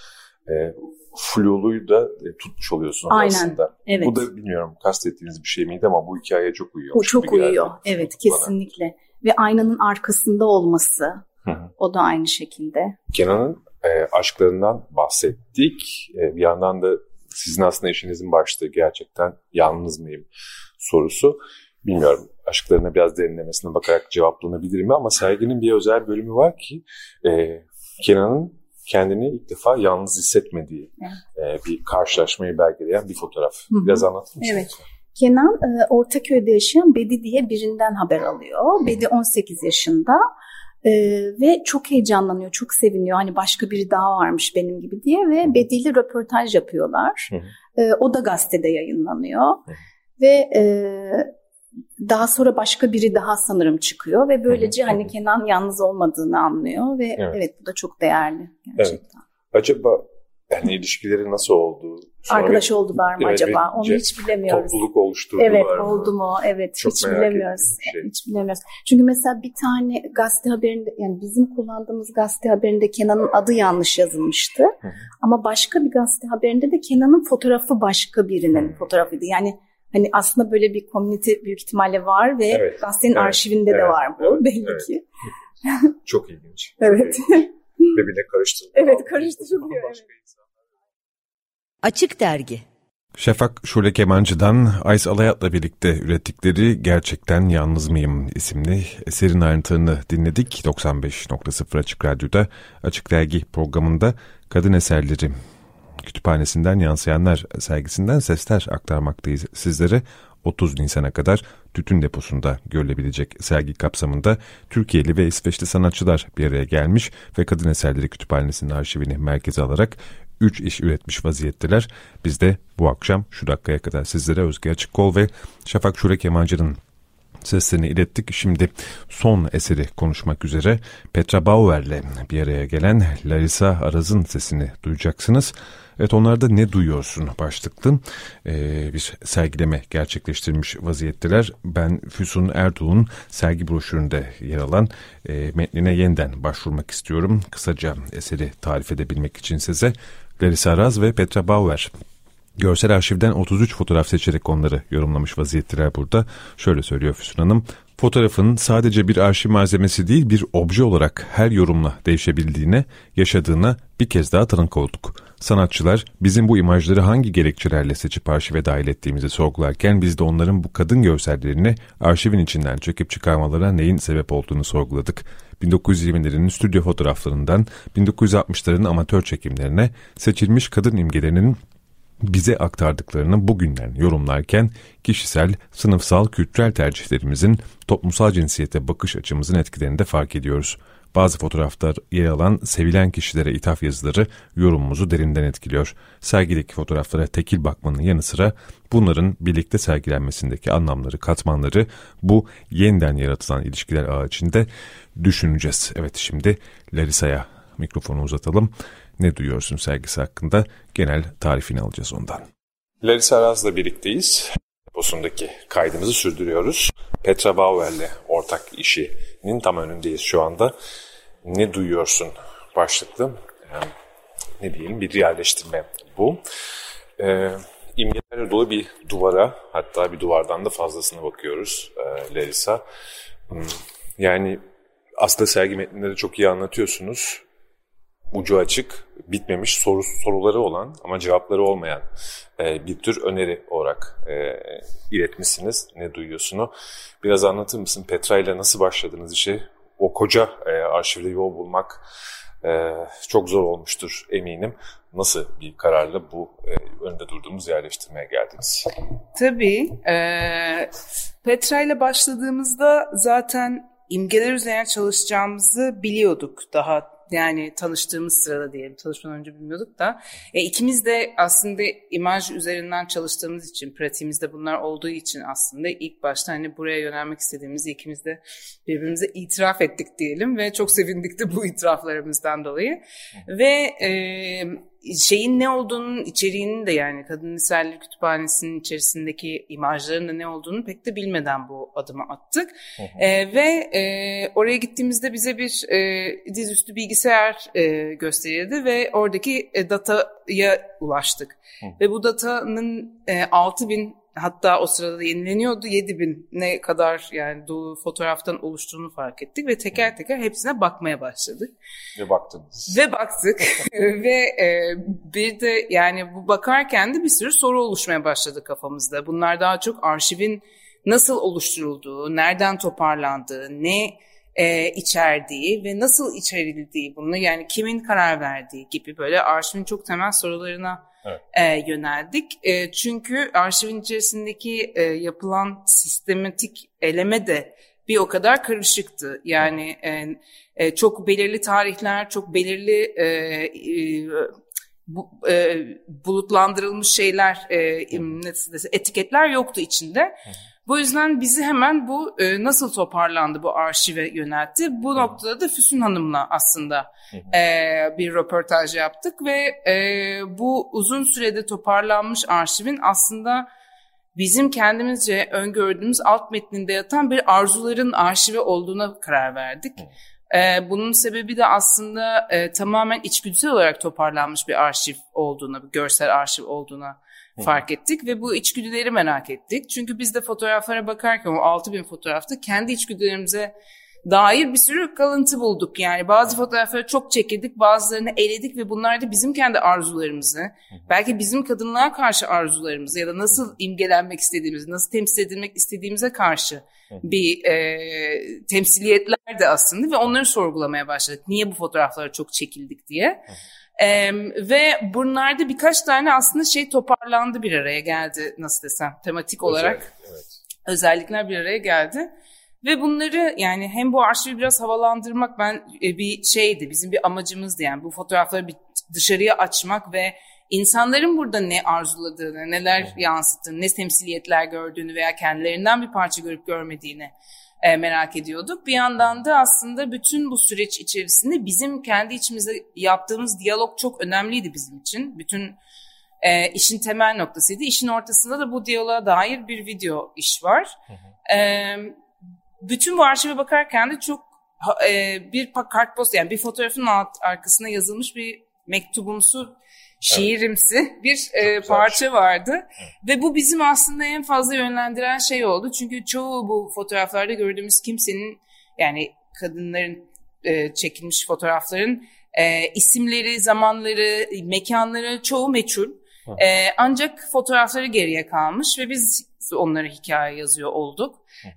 e, fluluyu da e, tutmuş oluyorsunuz Aynen. aslında. Evet. Bu da bilmiyorum kastettiğiniz bir şey miydi ama bu hikayeye çok uyuyor. O çok uyuyor. Evet, kesinlikle. Bana ve aynanın arkasında olması hı hı. o da aynı şekilde. Kenan'ın e, aşklarından bahsettik. E, bir yandan da sizin aslında işinizin başlığı gerçekten yalnız mıyım sorusu. Bilmiyorum aşklarına biraz derinlemesine bakarak cevaplanabilir mi ama serginin bir özel bölümü var ki e, Kenan'ın kendini ilk defa yalnız hissetmediği evet. e, bir karşılaşmayı belgeleyen bir fotoğraf. Biraz anlatır mısınız? Evet. Kenan e, Ortaköy'de yaşayan Bedi diye birinden haber alıyor. Bedi 18 yaşında Ee, ve çok heyecanlanıyor, çok seviniyor. Hani başka biri daha varmış benim gibi diye ve Bedi'yle röportaj yapıyorlar. Ee, o da gazetede yayınlanıyor. Ve e, daha sonra başka biri daha sanırım çıkıyor ve böylece hani Kenan yalnız olmadığını anlıyor ve evet, evet bu da çok değerli gerçekten. Evet. Acaba yani ilişkileri nasıl oldu? Sonra Arkadaş oldular mı acaba? Onu hiç bilemiyoruz. Topluluk oluşturdular Evet mı? oldu mu? Evet Çok hiç bilemiyoruz. Şey. Hiç bilemiyoruz. Çünkü mesela bir tane gazete haberinde yani bizim kullandığımız gazete haberinde Kenan'ın adı yanlış yazılmıştı. Hı hı. Ama başka bir gazete haberinde de Kenan'ın fotoğrafı başka birinin hı. fotoğrafıydı. Yani Hani aslında böyle bir komünite büyük ihtimalle var ve evet, gazetenin evet, arşivinde evet, de var bu evet, belli evet. ki. Çok ilginç. evet. Birbirine karıştırılıyor. Evet karıştırılıyor. Evet. Açık Dergi Şafak Şule Kemancı'dan Ays Alayat'la birlikte ürettikleri Gerçekten Yalnız Mıyım isimli eserin ayrıntılarını dinledik. 95.0 Açık Radyo'da Açık Dergi programında kadın eserleri Kütüphanesinden Yansıyanlar sergisinden sesler aktarmaktayız sizlere. 30 Nisan'a kadar tütün deposunda görülebilecek sergi kapsamında Türkiye'li ve İsveçli sanatçılar bir araya gelmiş ve Kadın Eserleri Kütüphanesi'nin arşivini merkeze alarak 3 iş üretmiş vaziyetteler. Biz de bu akşam şu dakikaya kadar sizlere Özge Açıkkol ve Şafak Şure Kemancı'nın seslerini ilettik. Şimdi son eseri konuşmak üzere Petra Bauer'le bir araya gelen Larissa Araz'ın sesini duyacaksınız. Evet onlarda ne duyuyorsun başlıklı ee, bir sergileme gerçekleştirmiş vaziyetteler. Ben Füsun Erdoğan'ın sergi broşüründe yer alan e, metnine yeniden başvurmak istiyorum. Kısaca eseri tarif edebilmek için size Larissa Araz ve Petra Bauer Görsel arşivden 33 fotoğraf seçerek onları yorumlamış vaziyetteler burada. Şöyle söylüyor Füsun Hanım. Fotoğrafın sadece bir arşiv malzemesi değil bir obje olarak her yorumla değişebildiğine, yaşadığına bir kez daha tanık olduk. Sanatçılar bizim bu imajları hangi gerekçelerle seçip arşive dahil ettiğimizi sorgularken biz de onların bu kadın görsellerini arşivin içinden çekip çıkarmalarına neyin sebep olduğunu sorguladık. 1920'lerin stüdyo fotoğraflarından 1960'ların amatör çekimlerine seçilmiş kadın imgelerinin bize aktardıklarını bugünden yorumlarken kişisel, sınıfsal, kültürel tercihlerimizin toplumsal cinsiyete bakış açımızın etkilerini de fark ediyoruz. Bazı fotoğraflar yer alan sevilen kişilere ithaf yazıları yorumumuzu derinden etkiliyor. Sergideki fotoğraflara tekil bakmanın yanı sıra bunların birlikte sergilenmesindeki anlamları, katmanları bu yeniden yaratılan ilişkiler ağı içinde düşüneceğiz. Evet şimdi Larissa'ya mikrofonu uzatalım. Ne duyuyorsun sergisi hakkında? Genel tarifini alacağız ondan. Larissa Araz'la birlikteyiz. Deposundaki kaydımızı sürdürüyoruz. Petra Bauer'le ortak işinin tam önündeyiz şu anda. Ne duyuyorsun başlıklı? Yani, ne diyelim bir yerleştirme bu. Ee, imgelerle dolu bir duvara hatta bir duvardan da fazlasına bakıyoruz e, Larissa. Hmm, yani aslında sergi metninde çok iyi anlatıyorsunuz ucu açık, bitmemiş soru, soruları olan ama cevapları olmayan e, bir tür öneri olarak e, iletmişsiniz. Ne duyuyorsunu? Biraz anlatır mısın? Petra ile nasıl başladınız işe? O koca e, arşivde yol bulmak e, çok zor olmuştur eminim. Nasıl bir kararla bu e, önünde durduğumuz yerleştirmeye geldiniz? Tabii. E, Petra ile başladığımızda zaten imgeler üzerine çalışacağımızı biliyorduk daha yani tanıştığımız sırada diyelim. Tanışmadan önce bilmiyorduk da. E, ikimiz de aslında imaj üzerinden çalıştığımız için, pratiğimizde bunlar olduğu için aslında ilk başta hani buraya yönelmek istediğimizi ikimiz de birbirimize itiraf ettik diyelim ve çok sevindik de bu itiraflarımızdan dolayı. Ve e, şeyin ne olduğunun içeriğinin de yani Kadın Eserleri Kütüphanesi'nin içerisindeki imajların da ne olduğunu pek de bilmeden bu adımı attık. E, ve e, oraya gittiğimizde bize bir e, dizüstü bilgisayar e, gösterildi ve oradaki e, dataya ulaştık. Hı. Ve bu datanın e, 6000 hatta o sırada yenileniyordu 7000 ne kadar yani dolu fotoğraftan oluştuğunu fark ettik ve teker teker hepsine bakmaya başladık. Ve baktınız. Ve baktık ve e, bir de yani bu bakarken de bir sürü soru oluşmaya başladı kafamızda. Bunlar daha çok arşivin nasıl oluşturulduğu, nereden toparlandığı, ne e, içerdiği ve nasıl içerildiği bunu yani kimin karar verdiği gibi böyle arşivin çok temel sorularına evet. e, yöneldik. E, çünkü arşivin içerisindeki e, yapılan sistematik eleme de bir o kadar karışıktı. Yani e, e, çok belirli tarihler, çok belirli e, e, bu, e, bulutlandırılmış şeyler, e, etiketler yoktu içinde. Bu yüzden bizi hemen bu e, nasıl toparlandı bu arşive yöneltti. Bu noktada da Füsun Hanım'la aslında e, bir röportaj yaptık ve e, bu uzun sürede toparlanmış arşivin aslında bizim kendimizce öngördüğümüz alt metninde yatan bir arzuların arşivi olduğuna karar verdik. Ee, bunun sebebi de aslında e, tamamen içgüdüsel olarak toparlanmış bir arşiv olduğuna, bir görsel arşiv olduğuna fark ettik ve bu içgüdüleri merak ettik. Çünkü biz de fotoğraflara bakarken o 6000 fotoğrafta kendi içgüdülerimize dair bir sürü kalıntı bulduk. Yani bazı fotoğrafları çok çekildik, bazılarını eledik ve bunlar da bizim kendi arzularımızı, belki bizim kadınlığa karşı arzularımızı ya da nasıl imgelenmek istediğimiz, nasıl temsil edilmek istediğimize karşı bir e, temsiliyetler de aslında ve onları sorgulamaya başladık. Niye bu fotoğraflara çok çekildik diye. Ee, ve bunlarda birkaç tane aslında şey toparlandı bir araya geldi nasıl desem tematik olarak Özellik, evet. özellikler bir araya geldi. Ve bunları yani hem bu arşivi biraz havalandırmak ben e, bir şeydi bizim bir amacımızdı yani bu fotoğrafları bir dışarıya açmak ve insanların burada ne arzuladığını, neler yansıttığını, ne temsiliyetler gördüğünü veya kendilerinden bir parça görüp görmediğini e, merak ediyorduk. Bir yandan da aslında bütün bu süreç içerisinde bizim kendi içimizde yaptığımız diyalog çok önemliydi bizim için. Bütün e, işin temel noktasıydı. İşin ortasında da bu diyaloğa dair bir video iş var. Hı hı. E, bütün bu arşive bakarken de çok e, bir kartpost yani bir fotoğrafın alt, arkasına yazılmış bir mektubumsu şiirimsi evet. bir e, parça vardı. Evet. Ve bu bizim aslında en fazla yönlendiren şey oldu. Çünkü çoğu bu fotoğraflarda gördüğümüz kimsenin yani kadınların e, çekilmiş fotoğrafların e, isimleri, zamanları, mekanları çoğu meçhul. E, ancak fotoğrafları geriye kalmış ve biz onlara hikaye yazıyor olduk.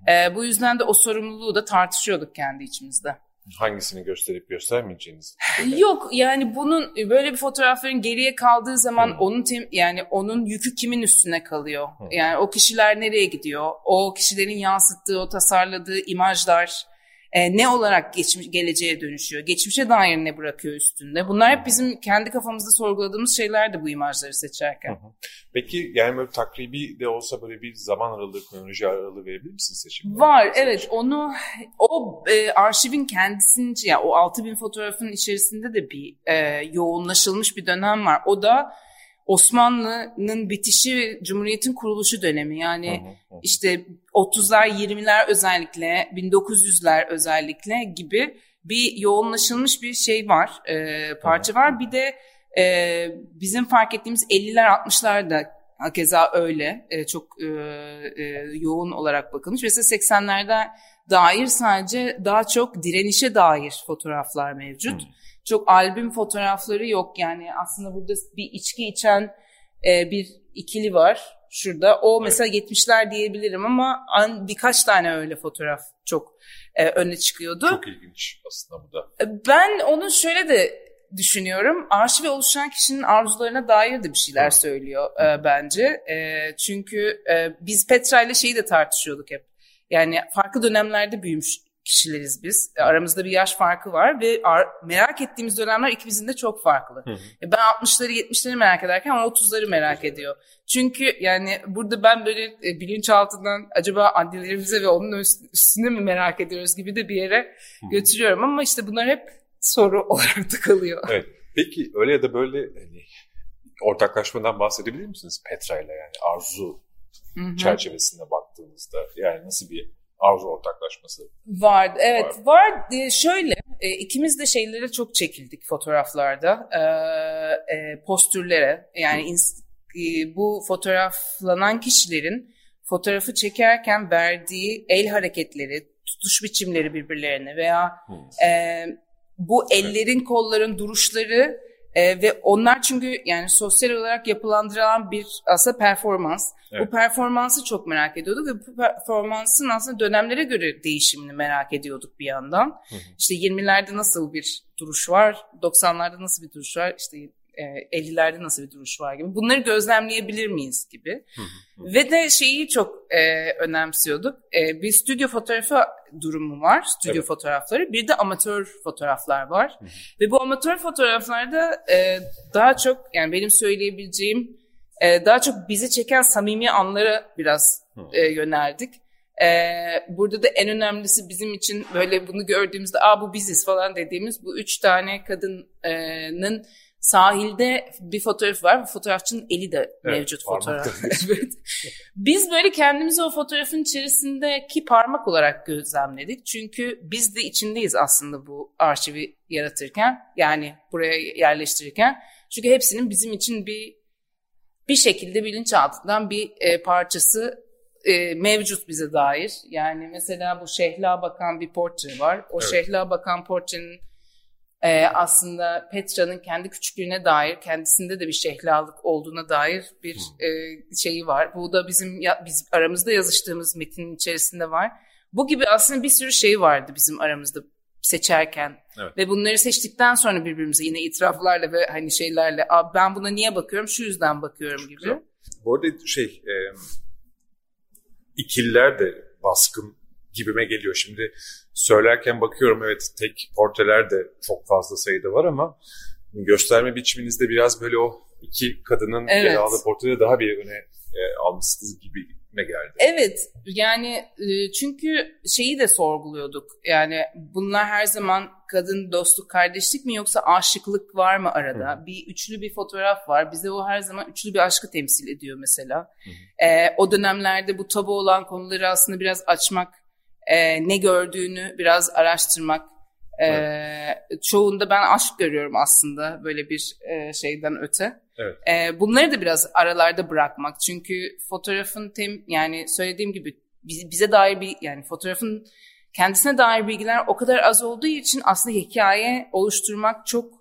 E, bu yüzden de o sorumluluğu da tartışıyorduk kendi içimizde hangisini gösterip göstermeyeceğiniz? Yok yani bunun böyle bir fotoğrafların geriye kaldığı zaman hmm. onun tem, yani onun yükü kimin üstüne kalıyor? Hmm. Yani o kişiler nereye gidiyor? O kişilerin yansıttığı, o tasarladığı imajlar e, ne olarak geçmiş, geleceğe dönüşüyor? Geçmişe dair ne bırakıyor üstünde? Bunlar hep bizim kendi kafamızda sorguladığımız şeyler de bu imajları seçerken. Peki yani böyle takribi de olsa böyle bir zaman aralığı, kronoloji aralığı verebilir misiniz seçimde? Var evet onu o e, arşivin kendisince ya yani o 6000 fotoğrafın içerisinde de bir e, yoğunlaşılmış bir dönem var. O da Osmanlı'nın bitişi ve Cumhuriyet'in kuruluşu dönemi. Yani hı hı hı. işte 30'lar 20'ler özellikle 1900'ler özellikle gibi bir yoğunlaşılmış bir şey var, e, parça var. Bir de e, bizim fark ettiğimiz 50'ler 60'lar da keza öyle e, çok e, e, yoğun olarak bakılmış. Mesela 80'lerde dair sadece daha çok direnişe dair fotoğraflar mevcut. Hı çok albüm fotoğrafları yok. Yani aslında burada bir içki içen e, bir ikili var şurada. O mesela 70'ler diyebilirim ama an, birkaç tane öyle fotoğraf çok e, öne çıkıyordu. Çok ilginç aslında bu da. E, ben onu şöyle de düşünüyorum. Arşive oluşan kişinin arzularına dair de bir şeyler söylüyor e, bence. E, çünkü e, biz Petra ile şeyi de tartışıyorduk hep. Yani farklı dönemlerde büyümüş kişileriz biz. E, aramızda bir yaş farkı var ve merak ettiğimiz dönemler ikimizin de çok farklı. Hı hı. E, ben 60'ları 70'leri merak ederken o 30'ları merak ediyor. Çünkü yani burada ben böyle e, bilinçaltından acaba annelerimize ve onun üstüne mi merak ediyoruz gibi de bir yere hı. götürüyorum ama işte bunlar hep soru olarak da kalıyor. Evet. Peki öyle ya da böyle hani ortaklaşmadan bahsedebilir misiniz Petra ile yani arzu hı hı. çerçevesinde baktığınızda yani nasıl bir arzu ortaklaşması var. Evet var. var. Ee, şöyle e, ikimiz de şeylere çok çekildik fotoğraflarda. E, e, postürlere yani ins- e, bu fotoğraflanan kişilerin fotoğrafı çekerken verdiği el hareketleri, tutuş biçimleri birbirlerine veya e, bu ellerin, kolların duruşları e, ve onlar çünkü yani sosyal olarak yapılandırılan bir aslında performans. Evet. Bu performansı çok merak ediyorduk ve bu performansın aslında dönemlere göre değişimini merak ediyorduk bir yandan. Hı hı. İşte 20'lerde nasıl bir duruş var, 90'larda nasıl bir duruş var, işte e, 50'lerde nasıl bir duruş var gibi. Bunları gözlemleyebilir miyiz gibi. Ve de şeyi çok e, önemsiyorduk. E, bir stüdyo fotoğrafı durumu var. Stüdyo evet. fotoğrafları. Bir de amatör fotoğraflar var. Ve bu amatör fotoğraflarda e, daha çok yani benim söyleyebileceğim e, daha çok bizi çeken samimi anlara biraz e, yöneldik. Ee, burada da en önemlisi bizim için böyle bunu gördüğümüzde aa bu biziz falan dediğimiz bu üç tane kadının sahilde bir fotoğraf var. Bu fotoğrafçının eli de evet, mevcut fotoğraf. Biz böyle kendimizi o fotoğrafın içerisindeki parmak olarak gözlemledik. Çünkü biz de içindeyiz aslında bu arşivi yaratırken. Yani buraya yerleştirirken. Çünkü hepsinin bizim için bir bir şekilde bilinçaltından bir e, parçası e, mevcut bize dair. Yani mesela bu Şehla Bakan bir portre var. O evet. Şehla Bakan portrenin e, aslında Petra'nın kendi küçüklüğüne dair, kendisinde de bir şehlalık olduğuna dair bir e, şeyi var. Bu da bizim ya, biz aramızda yazıştığımız metinin içerisinde var. Bu gibi aslında bir sürü şey vardı bizim aramızda seçerken evet. ve bunları seçtikten sonra birbirimize yine itiraflarla ve hani şeylerle ben buna niye bakıyorum şu yüzden bakıyorum gibi. Bu arada şey e, ikiller de baskın gibime geliyor. Şimdi söylerken bakıyorum evet tek portreler de çok fazla sayıda var ama gösterme biçiminizde biraz böyle o iki kadının evet. aldığı portrede daha bir öne e, almışsınız gibi ne geldi. Evet yani e, çünkü şeyi de sorguluyorduk. Yani bunlar her zaman kadın dostluk kardeşlik mi yoksa aşıklık var mı arada? Hı. Bir üçlü bir fotoğraf var. Bize o her zaman üçlü bir aşkı temsil ediyor mesela. Ee, o dönemlerde bu tabu olan konuları aslında biraz açmak, e, ne gördüğünü biraz araştırmak. E, evet. Çoğunda ben aşk görüyorum aslında böyle bir e, şeyden öte. Evet. E, bunları da biraz aralarda bırakmak. Çünkü fotoğrafın tem yani söylediğim gibi bize dair bir yani fotoğrafın kendisine dair bilgiler o kadar az olduğu için aslında hikaye oluşturmak çok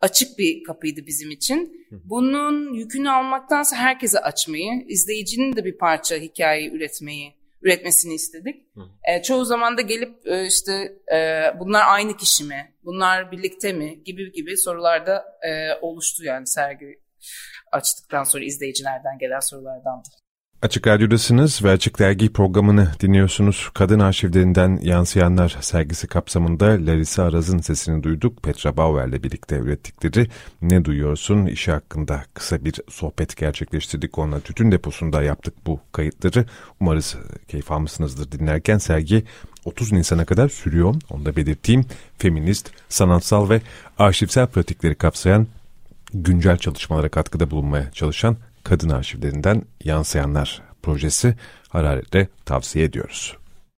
açık bir kapıydı bizim için. Bunun yükünü almaktansa herkese açmayı, izleyicinin de bir parça hikayeyi üretmeyi, üretmesini istedik. E, çoğu zaman da gelip e, işte e, bunlar aynı kişi mi, bunlar birlikte mi gibi gibi sorularda e, oluştu yani sergi açtıktan sonra izleyicilerden gelen sorulardan da. Açık Radyo'dasınız ve Açık Dergi programını dinliyorsunuz. Kadın arşivlerinden yansıyanlar sergisi kapsamında Larissa Araz'ın sesini duyduk. Petra Bauer'le birlikte ürettikleri Ne Duyuyorsun işi hakkında kısa bir sohbet gerçekleştirdik. Onunla tütün deposunda yaptık bu kayıtları. Umarız keyif almışsınızdır dinlerken. Sergi 30 Nisan'a kadar sürüyor. Onu da belirteyim. Feminist, sanatsal ve arşivsel pratikleri kapsayan güncel çalışmalara katkıda bulunmaya çalışan kadın arşivlerinden yansıyanlar projesi hararetle tavsiye ediyoruz.